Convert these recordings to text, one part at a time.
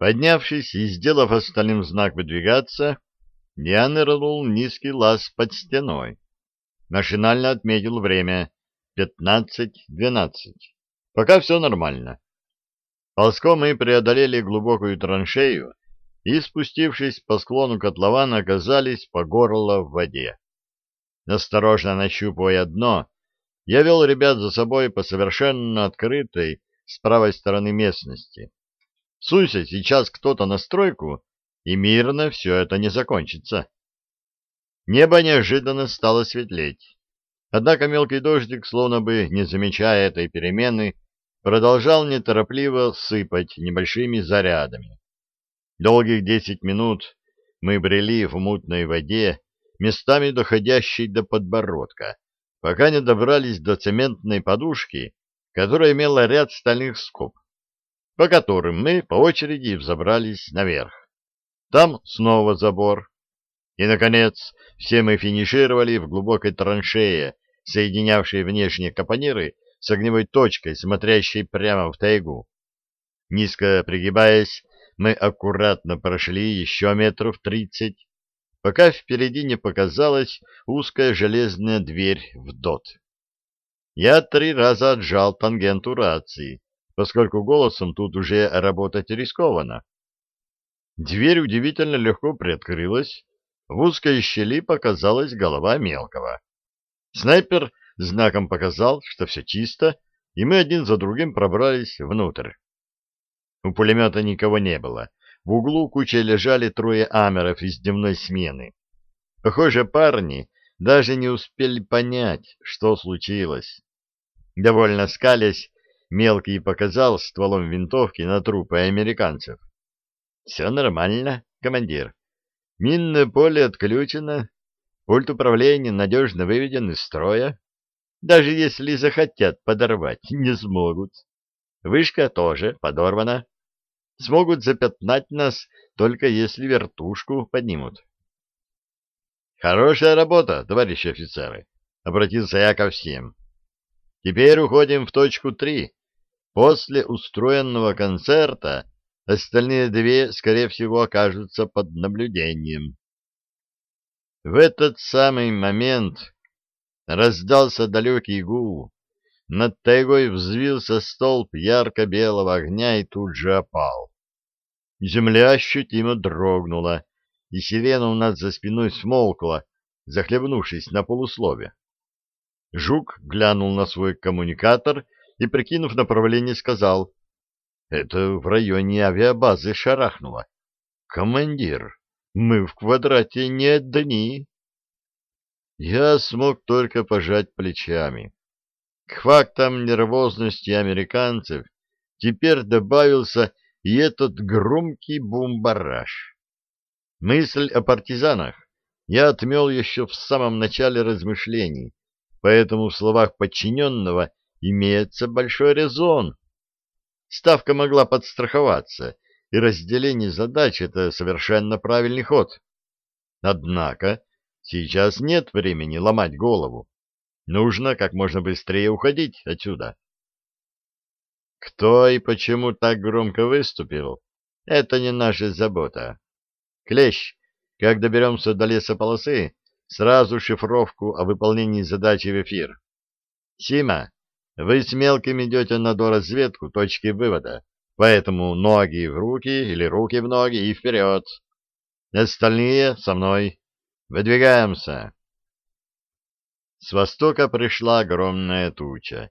Поднявшись и сделав остальным знак выдвигаться, я нырнул низкий лаз под стеной. Машинально отметил время — пятнадцать-двенадцать. Пока все нормально. Ползком мы преодолели глубокую траншею и, спустившись по склону котлована, оказались по горло в воде. Осторожно нащупывая дно, я вел ребят за собой по совершенно открытой с правой стороны местности. Сунься сейчас кто-то на стройку, и мирно все это не закончится. Небо неожиданно стало светлеть. Однако мелкий дождик, словно бы не замечая этой перемены, продолжал неторопливо сыпать небольшими зарядами. Долгих десять минут мы брели в мутной воде, местами доходящей до подбородка, пока не добрались до цементной подушки, которая имела ряд стальных скоб, по которым мы по очереди взобрались наверх. Там снова забор. И, наконец, все мы финишировали в глубокой траншее, соединявшей внешние капониры с огневой точкой, смотрящей прямо в тайгу. Низко пригибаясь, мы аккуратно прошли еще метров тридцать, пока впереди не показалась узкая железная дверь в дот. Я три раза отжал тангенту рации, поскольку голосом тут уже работать рискованно. Дверь удивительно легко приоткрылась, в узкой щели показалась голова мелкого. Снайпер знаком показал, что все чисто, и мы один за другим пробрались внутрь. У пулемета никого не было. В углу кучей лежали трое амеров из дневной смены. Похоже, парни даже не успели понять, что случилось. Довольно скалясь, мелкий показал стволом винтовки на трупы американцев. — Все нормально, командир. Минное поле отключено, пульт управления надежно выведен из строя. Даже если захотят подорвать, не смогут. Вышка тоже подорвана. Смогут запятнать нас, только если вертушку поднимут. Хорошая работа, товарищи офицеры, обратился я ко всем. Теперь уходим в точку три. После устроенного концерта остальные две, скорее всего, окажутся под наблюдением. В этот самый момент раздался далекий гул. Над тайгой взвился столб ярко-белого огня и тут же опал. Земля ощутимо дрогнула, и сирена у нас за спиной смолкла, захлебнувшись на полуслове. Жук глянул на свой коммуникатор и, прикинув направление, сказал, «Это в районе авиабазы шарахнуло. Командир, мы в квадрате не одни». Я смог только пожать плечами. К фактам нервозности американцев теперь добавился и этот громкий бумбараш. Мысль о партизанах я отмел еще в самом начале размышлений, поэтому в словах подчиненного имеется большой резон. Ставка могла подстраховаться, и разделение задач — это совершенно правильный ход. Однако Сейчас нет времени ломать голову. Нужно как можно быстрее уходить отсюда. Кто и почему так громко выступил, это не наша забота. Клещ, как доберемся до лесополосы, сразу шифровку о выполнении задачи в эфир. Сима, вы с мелким идете на доразведку точки вывода, поэтому ноги в руки или руки в ноги и вперед. Остальные со мной. Выдвигаемся. С востока пришла огромная туча.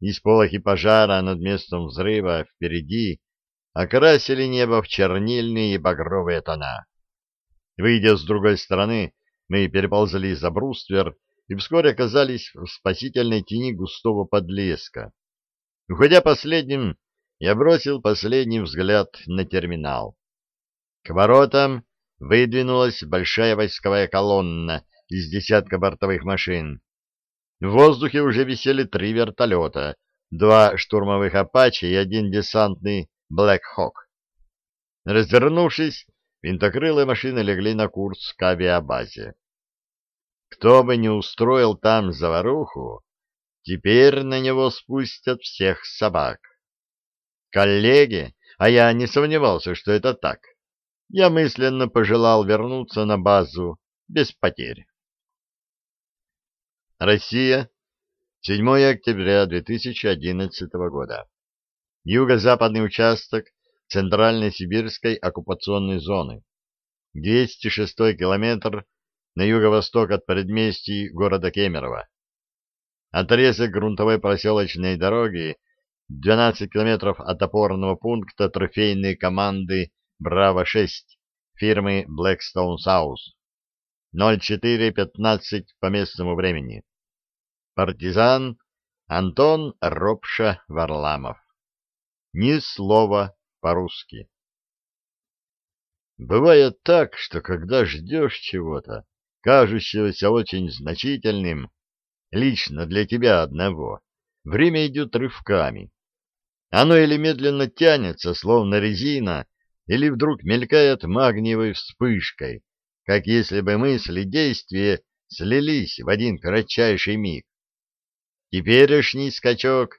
Из полохи пожара над местом взрыва впереди окрасили небо в чернильные и багровые тона. Выйдя с другой стороны, мы переползли за бруствер и вскоре оказались в спасительной тени густого подлеска. Уходя последним, я бросил последний взгляд на терминал. К воротам выдвинулась большая войсковая колонна из десятка бортовых машин. В воздухе уже висели три вертолета, два штурмовых «Апачи» и один десантный «Блэк Хок». Развернувшись, винтокрылые машины легли на курс к авиабазе. Кто бы ни устроил там заваруху, теперь на него спустят всех собак. Коллеги, а я не сомневался, что это так, я мысленно пожелал вернуться на базу без потерь. Россия, 7 октября 2011 года. Юго-западный участок Центральной Сибирской оккупационной зоны. 206 километр на юго-восток от предместий города Кемерово. Отрезок грунтовой проселочной дороги 12 километров от опорного пункта трофейной команды «Браво-6» фирмы Blackstone South. 04.15 по местному времени. Партизан Антон Ропша-Варламов. Ни слова по-русски. Бывает так, что когда ждешь чего-то, кажущегося очень значительным, лично для тебя одного, время идет рывками. Оно или медленно тянется, словно резина, или вдруг мелькает магниевой вспышкой, как если бы мысли и действия слились в один кратчайший миг. Теперешний скачок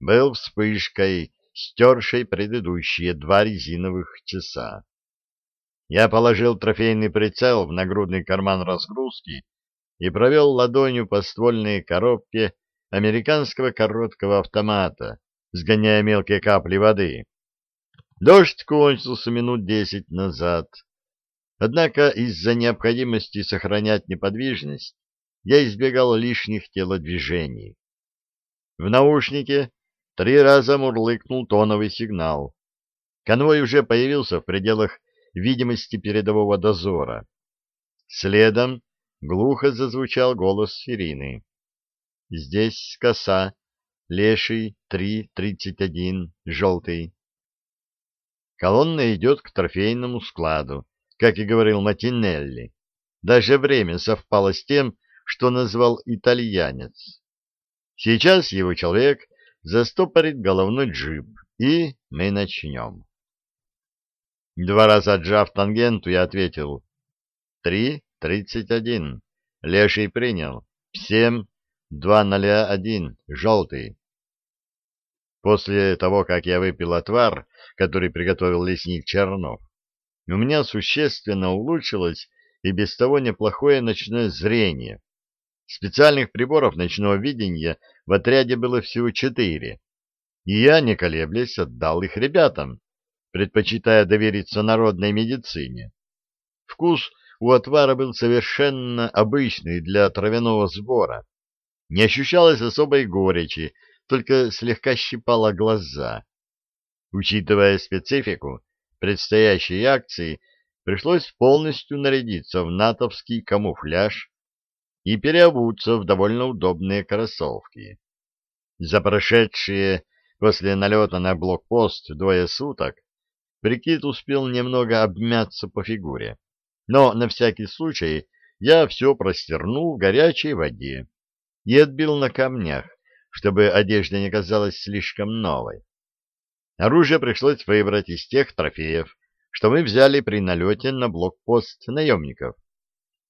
был вспышкой, стершей предыдущие два резиновых часа. Я положил трофейный прицел в нагрудный карман разгрузки и провел ладонью по ствольной коробке американского короткого автомата, сгоняя мелкие капли воды. Дождь кончился минут десять назад. Однако из-за необходимости сохранять неподвижность я избегал лишних телодвижений. В наушнике три раза мурлыкнул тоновый сигнал. Конвой уже появился в пределах видимости передового дозора. Следом глухо зазвучал голос Ирины. «Здесь коса, леший 3.31, желтый». Колонна идет к трофейному складу, как и говорил Матинелли. Даже время совпало с тем, что назвал итальянец. Сейчас его человек застопорит головной джип, и мы начнем. Два раза отжав тангенту, я ответил. Три, тридцать один. Леший принял. Семь, два ноля один. Желтый. После того, как я выпил отвар, который приготовил лесник Чернов, у меня существенно улучшилось и без того неплохое ночное зрение. Специальных приборов ночного видения в отряде было всего четыре, и я, не колеблясь, отдал их ребятам, предпочитая довериться народной медицине. Вкус у отвара был совершенно обычный для травяного сбора. Не ощущалось особой горечи, только слегка щипало глаза. Учитывая специфику предстоящей акции, пришлось полностью нарядиться в натовский камуфляж и переобуться в довольно удобные кроссовки. За прошедшие после налета на блокпост двое суток прикид успел немного обмяться по фигуре, но на всякий случай я все простернул в горячей воде и отбил на камнях, чтобы одежда не казалась слишком новой. Оружие пришлось выбрать из тех трофеев, что мы взяли при налете на блокпост наемников.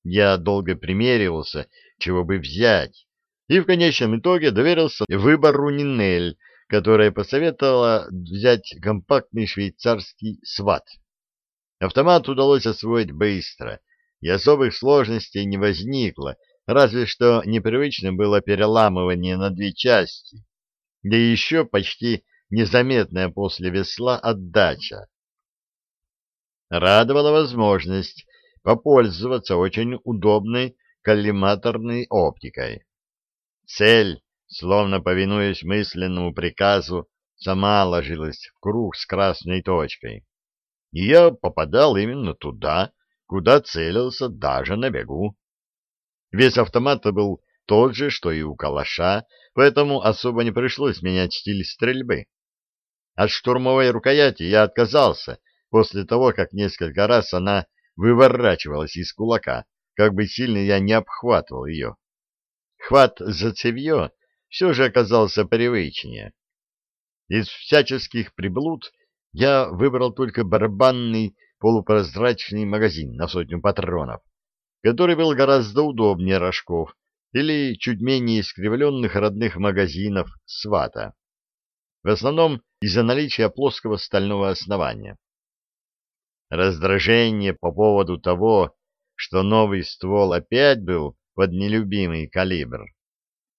Я долго примеривался, чего бы взять, и в конечном итоге доверился выбору Нинель, которая посоветовала взять компактный швейцарский сват. Автомат удалось освоить быстро, и особых сложностей не возникло, разве что непривычно было переламывание на две части, да еще почти незаметная после весла отдача. Радовала возможность попользоваться очень удобной коллиматорной оптикой. Цель, словно повинуясь мысленному приказу, сама ложилась в круг с красной точкой. И я попадал именно туда, куда целился даже на бегу. Вес автомата был тот же, что и у калаша, поэтому особо не пришлось менять стиль стрельбы. От штурмовой рукояти я отказался после того, как несколько раз она выворачивалась из кулака, как бы сильно я не обхватывал ее. Хват за цевье все же оказался привычнее. Из всяческих приблуд я выбрал только барабанный полупрозрачный магазин на сотню патронов, который был гораздо удобнее рожков или чуть менее искривленных родных магазинов свата. в основном из-за наличия плоского стального основания. Раздражение по поводу того, что новый ствол опять был под нелюбимый калибр,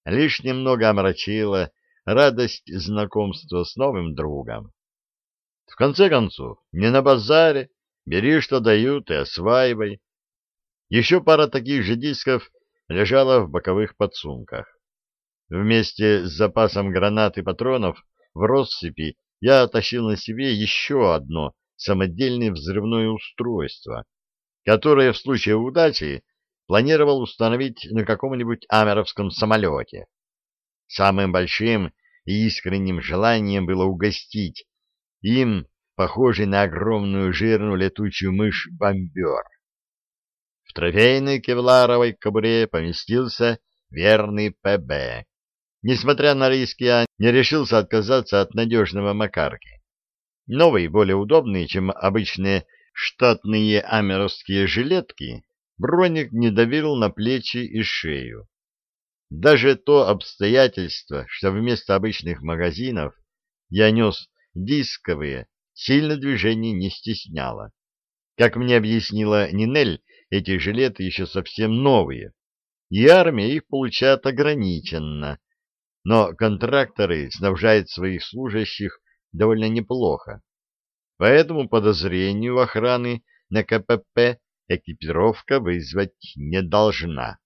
лишь немного омрачило радость знакомства с новым другом. В конце концов, не на базаре, бери, что дают, и осваивай. Еще пара таких же дисков лежала в боковых подсумках. Вместе с запасом гранат и патронов в россыпи я тащил на себе еще одно самодельное взрывное устройство, которое в случае удачи планировал установить на каком-нибудь амеровском самолете. Самым большим и искренним желанием было угостить им, похожий на огромную жирную летучую мышь, бомбер. В трофейной кевларовой кобуре поместился верный ПБ. Несмотря на риски, я не решился отказаться от надежного Макарки. Новый, более удобный, чем обычные штатные амеровские жилетки, броник не давил на плечи и шею. Даже то обстоятельство, что вместо обычных магазинов я нес дисковые, сильно движений не стесняло. Как мне объяснила Нинель, эти жилеты еще совсем новые, и армия их получает ограниченно, но контракторы снабжают своих служащих довольно неплохо. По этому подозрению охраны на КПП экипировка вызвать не должна.